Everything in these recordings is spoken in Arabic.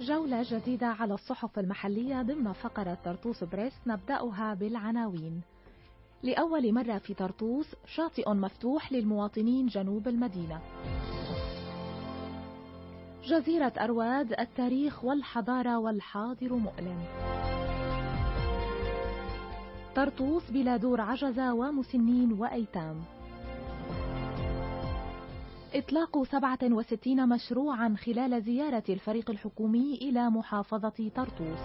جولة جديدة على الصحف المحلية ضمن فقرة طرطوس بريس نبدأها بالعناوين. لأول مرة في طرطوس شاطئ مفتوح للمواطنين جنوب المدينة. جزيرة أرواد التاريخ والحضارة والحاضر مؤلم. طرطوس بلا دور عجزة ومسنين وأيتام. إطلاق 67 مشروعا خلال زيارة الفريق الحكومي إلى محافظة طرطوس.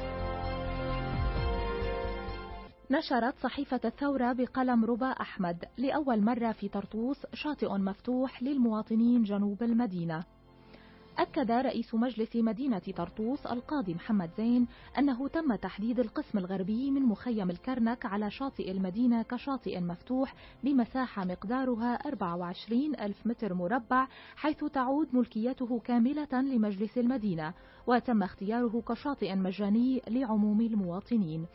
نشرت صحيفة الثورة بقلم ربا أحمد لأول مرة في طرطوس شاطئ مفتوح للمواطنين جنوب المدينة. أكد رئيس مجلس مدينة طرطوس القاضي محمد زين أنه تم تحديد القسم الغربي من مخيم الكرنك على شاطئ المدينة كشاطئ مفتوح بمساحة مقدارها 24 ألف متر مربع حيث تعود ملكيته كاملة لمجلس المدينة وتم اختياره كشاطئ مجاني لعموم المواطنين.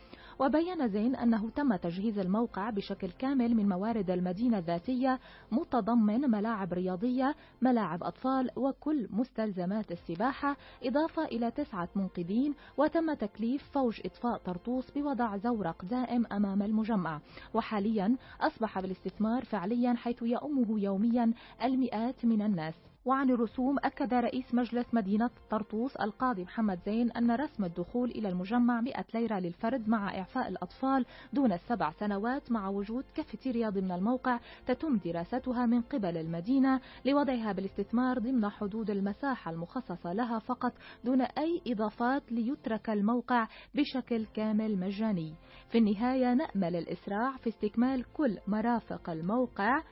وبين زين أنه تم تجهيز الموقع بشكل كامل من موارد المدينة الذاتية متضمن ملاعب رياضية ملاعب أطفال وكل مستلزمات السباحة إضافة إلى تسعة منقذين وتم تكليف فوج إطفاء طرطوس بوضع زورق دائم أمام المجمع. وحاليا أصبح بالاستثمار فعليا حيث يؤمه يوميا المئات من الناس. وعن الرسوم أكد رئيس مجلس مدينة طرطوس القاضي محمد زين أن رسم الدخول إلى المجمع 100 ليرة للفرد مع إعفاء الأطفال دون السبع سنوات مع وجود كافيتيريا ضمن الموقع تتم دراستها من قبل المدينة لوضعها بالاستثمار ضمن حدود المساحة المخصصة لها فقط دون أي إضافات ليترك الموقع بشكل كامل مجاني. في النهاية نأمل الإسراع في استكمال كل مرافق الموقع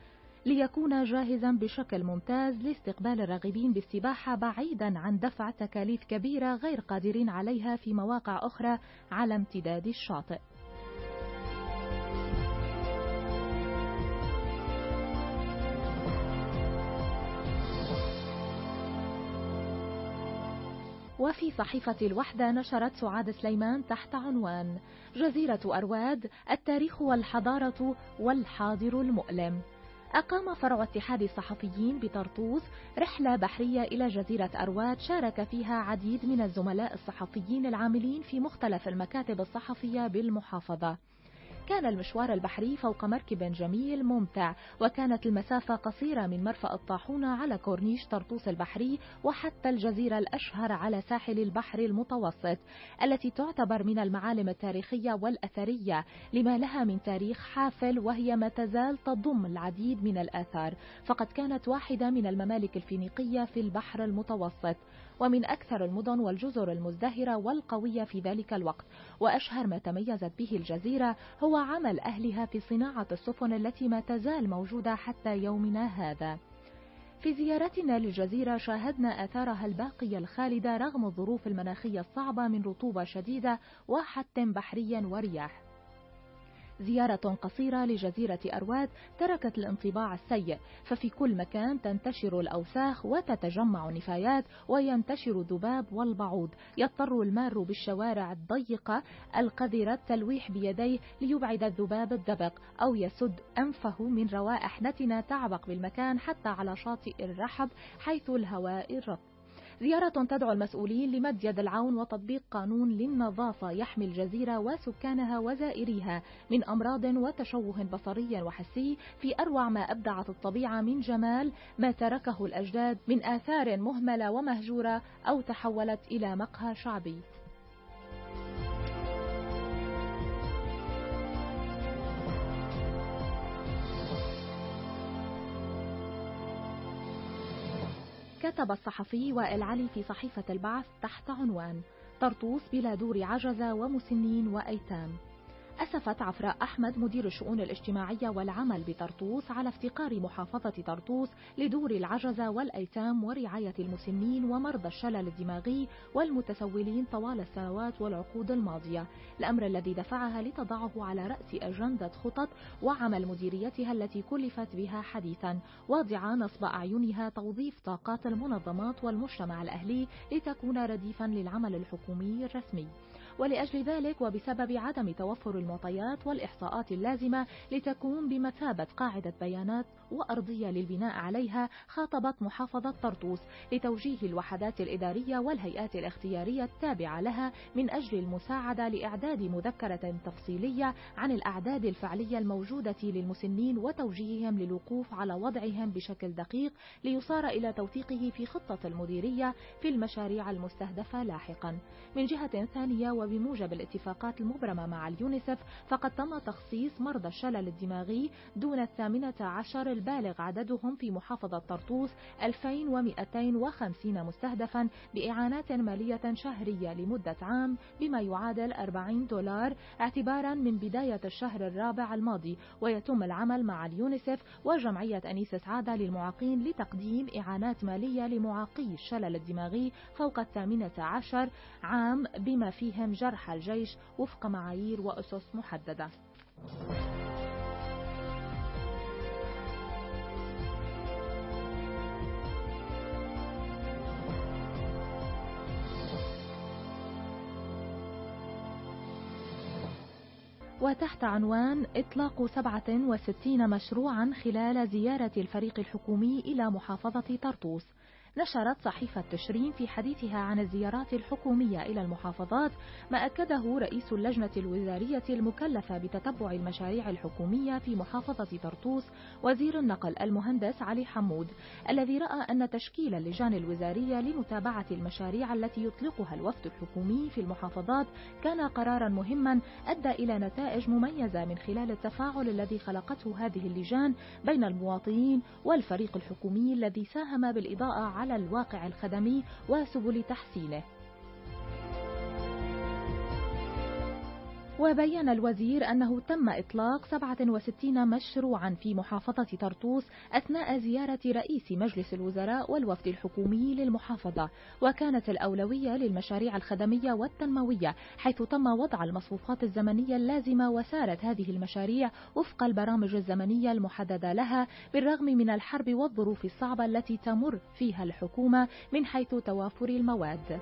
ليكون جاهزا بشكل ممتاز لاستقبال الراغبين بالسباحة بعيدا عن دفع تكاليف كبيرة غير قادرين عليها في مواقع أخرى على امتداد الشاطئ. وفي صحيفة الوحدة نشرت سعاد سليمان تحت عنوان جزيرة أرواد التاريخ والحضارة والحاضر المؤلم أقام فرع اتحاد الصحفيين بطرطوس رحلة بحرية إلى جزيرة أرواد شارك فيها عديد من الزملاء الصحفيين العاملين في مختلف المكاتب الصحفية بالمحافظة. كان المشوار البحري فوق مركب جميل ممتع وكانت المسافة قصيرة من مرفأ الطاحونة على كورنيش طرطوس البحري وحتى الجزيرة الأشهر على ساحل البحر المتوسط التي تعتبر من المعالم التاريخية والأثرية لما لها من تاريخ حافل وهي ما تزال تضم العديد من الآثار فقد كانت واحدة من الممالك الفينيقية في البحر المتوسط. ومن أكثر المدن والجزر المزدهرة والقوية في ذلك الوقت. وأشهر ما تميزت به الجزيرة هو عمل أهلها في صناعة السفن التي ما تزال موجودة حتى يومنا هذا. في زيارتنا للجزيرة شاهدنا آثارها الباقية الخالدة رغم الظروف المناخية الصعبة من رطوبة شديدة وحت بحري ورياح. زيارة قصيرة لجزيرة أرواد تركت الانطباع السيء ففي كل مكان تنتشر الأوساخ وتتجمع النفايات وينتشر الذباب والبعوض. يضطر المار بالشوارع الضيقة القذرة التلويح بيديه ليبعد الذباب الدبق أو يسد أنفه من روائح نتنة تعبق بالمكان حتى على شاطئ الرحب حيث الهواء الرطب زيارة تدعو المسؤولين لمد يد العون وتطبيق قانون للنظافة يحمي الجزيرة وسكانها وزائريها من أمراض وتشوه بصري وحسي في أروع ما أبدعت الطبيعة من جمال ما تركه الأجداد من آثار مهملة ومهجورة أو تحولت إلى مقهى شعبي. كتب الصحفي وائل علي في صحيفة البعث تحت عنوان طرطوس بلا دور عجزة ومسنين وأيتام. أسفت عفراء أحمد مدير الشؤون الاجتماعية والعمل بطرطوس على افتقار محافظة طرطوس لدور العجزة والأيتام ورعاية المسنين ومرضى الشلل الدماغي والمتسولين طوال السنوات والعقود الماضية. الأمر الذي دفعها لتضعه على رأس أجندة خطط وعمل مديريتها التي كلفت بها حديثا واضعة نصب أعينها توظيف طاقات المنظمات والمجتمع الأهلي لتكون رديفا للعمل الحكومي الرسمي. ولأجل ذلك وبسبب عدم توفر المعطيات والإحصاءات اللازمة لتكون بمثابة قاعدة بيانات وأرضية للبناء عليها خاطبت محافظة طرطوس لتوجيه الوحدات الإدارية والهيئات الاختيارية التابعة لها من أجل المساعدة لإعداد مذكرة تفصيلية عن الأعداد الفعلية الموجودة للمسنين وتوجيههم للوقوف على وضعهم بشكل دقيق ليصار إلى توثيقه في خطة المديرية في المشاريع المستهدفة لاحقا. من جهة ثانية وبموجب الاتفاقات المبرمة مع اليونيسف فقد تم تخصيص مرضى الشلل الدماغي دون الثامنة عشر البالغ عددهم في محافظة طرطوس 2250 مستهدفا بإعانات مالية شهرية لمدة عام بما يعادل 40 دولار اعتبارا من بداية الشهر الرابع الماضي. ويتم العمل مع اليونيسف وجمعية أنيس سعادة للمعاقين لتقديم إعانات مالية لمعاقي الشلل الدماغي فوق الثامنة عشر عام بما فيهم جرحى الجيش وفق معايير وأسس محددة. وتحت عنوان إطلاق 67 مشروعا خلال زيارة الفريق الحكومي إلى محافظة طرطوس نشرت صحيفة تشرين في حديثها عن الزيارات الحكومية إلى المحافظات ما أكده رئيس اللجنة الوزارية المكلفة بتتبع المشاريع الحكومية في محافظة طرطوس وزير النقل المهندس علي حمود الذي رأى أن تشكيل اللجان الوزارية لمتابعة المشاريع التي يطلقها الوفد الحكومي في المحافظات كان قرارا مهما أدى إلى نتائج مميزة من خلال التفاعل الذي خلقته هذه اللجان بين المواطنين والفريق الحكومي الذي ساهم بالإضاءة على الواقع الخدمي وسبل تحسينه. وبين الوزير أنه تم إطلاق 67 مشروعا في محافظة طرطوس أثناء زيارة رئيس مجلس الوزراء والوفد الحكومي للمحافظة وكانت الأولوية للمشاريع الخدمية والتنموية حيث تم وضع المصفوفات الزمنية اللازمة وسارت هذه المشاريع وفق البرامج الزمنية المحددة لها بالرغم من الحرب والظروف الصعبة التي تمر فيها الحكومة من حيث توافر المواد.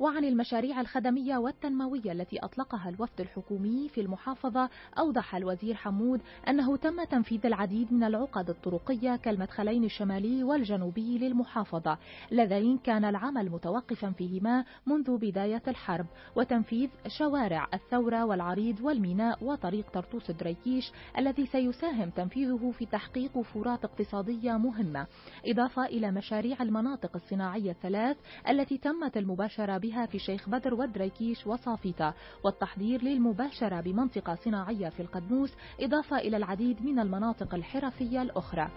وعن المشاريع الخدمية والتنموية التي أطلقها الوفد الحكومي في المحافظة أوضح الوزير حمود أنه تم تنفيذ العديد من العقد الطرقية كالمدخلين الشمالي والجنوبي للمحافظة اللذين كان العمل متوقفا فيهما منذ بداية الحرب وتنفيذ شوارع الثورة والعريض والميناء وطريق طرطوس دريكيش الذي سيساهم تنفيذه في تحقيق وفرات اقتصادية مهمة إضافة إلى مشاريع المناطق الصناعية الثلاث التي تمت المباشرة بها في شيخ بدر ودريكيش وصافيتا والتحضير للمباشرة بمنطقة صناعية في القدموس إضافة إلى العديد من المناطق الحرفية الأخرى.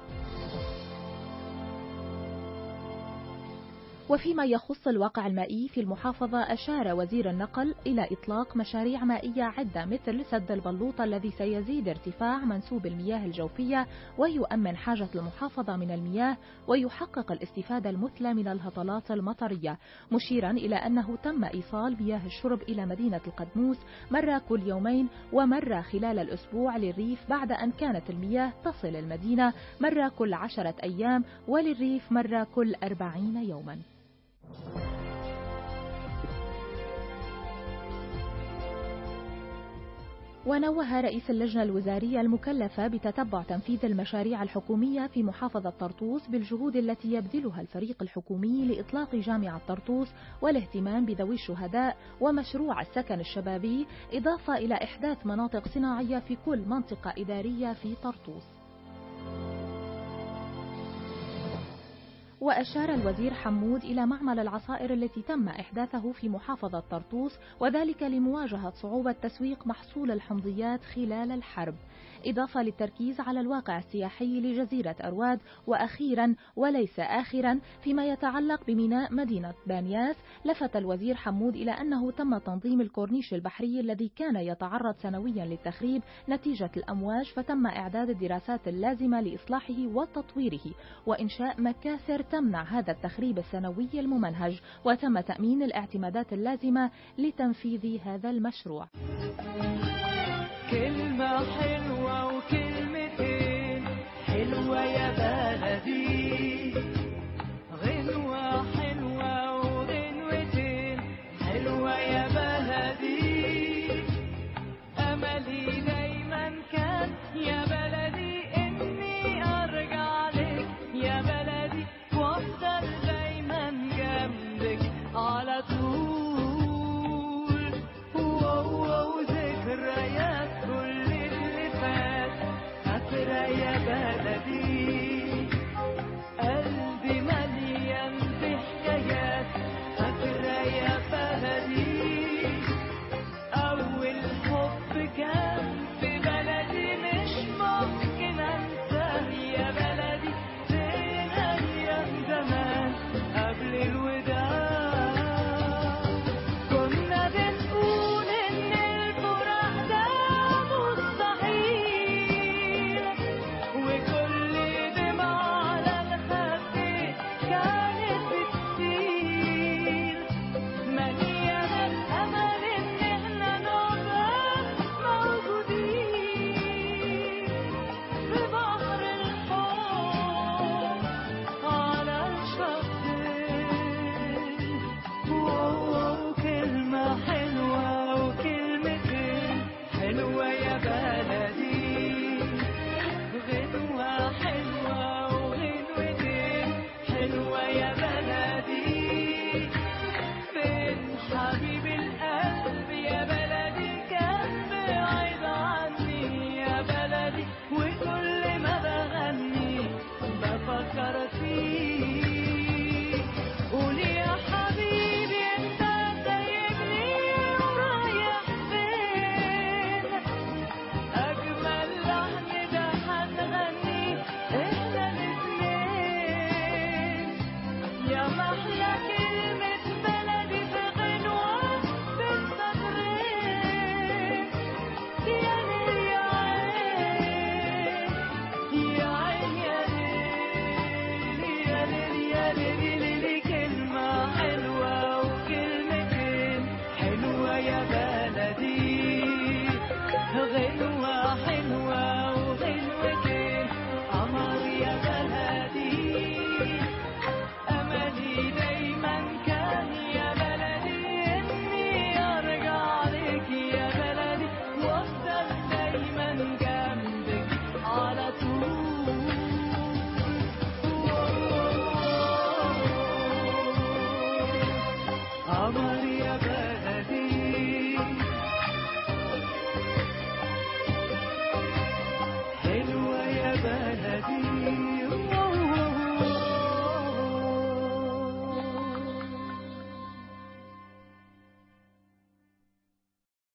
وفيما يخص الواقع المائي في المحافظة أشار وزير النقل إلى إطلاق مشاريع مائية عدة مثل سد البلوطة الذي سيزيد ارتفاع منسوب المياه الجوفية ويؤمن حاجة المحافظة من المياه ويحقق الاستفادة المثلى من الهطلات المطرية مشيرا إلى أنه تم إيصال مياه الشرب إلى مدينة القدموس مرة كل يومين ومرة خلال الأسبوع للريف بعد أن كانت المياه تصل المدينة مرة كل عشرة أيام وللريف مرة كل أربعين يوما. ونوه رئيس اللجنة الوزارية المكلفة بتتبع تنفيذ المشاريع الحكومية في محافظة طرطوس بالجهود التي يبذلها الفريق الحكومي لإطلاق جامعة طرطوس والاهتمام بذوي الشهداء ومشروع السكن الشبابي إضافة إلى إحداث مناطق صناعية في كل منطقة إدارية في طرطوس. وأشار الوزير حمود إلى معمل العصائر التي تم إحداثه في محافظة طرطوس وذلك لمواجهة صعوبة تسويق محصول الحمضيات خلال الحرب. إضافة للتركيز على الواقع السياحي لجزيرة أرواد وأخيرا وليس آخرا فيما يتعلق بميناء مدينة بانياس لفت الوزير حمود إلى أنه تم تنظيم الكورنيش البحري الذي كان يتعرض سنويا للتخريب نتيجة الأمواج فتم إعداد الدراسات اللازمة لإصلاحه وتطويره وإنشاء مكاسر تمنع هذا التخريب السنوي الممنهج وتم تأمين الاعتمادات اللازمة لتنفيذ هذا المشروع. tu away.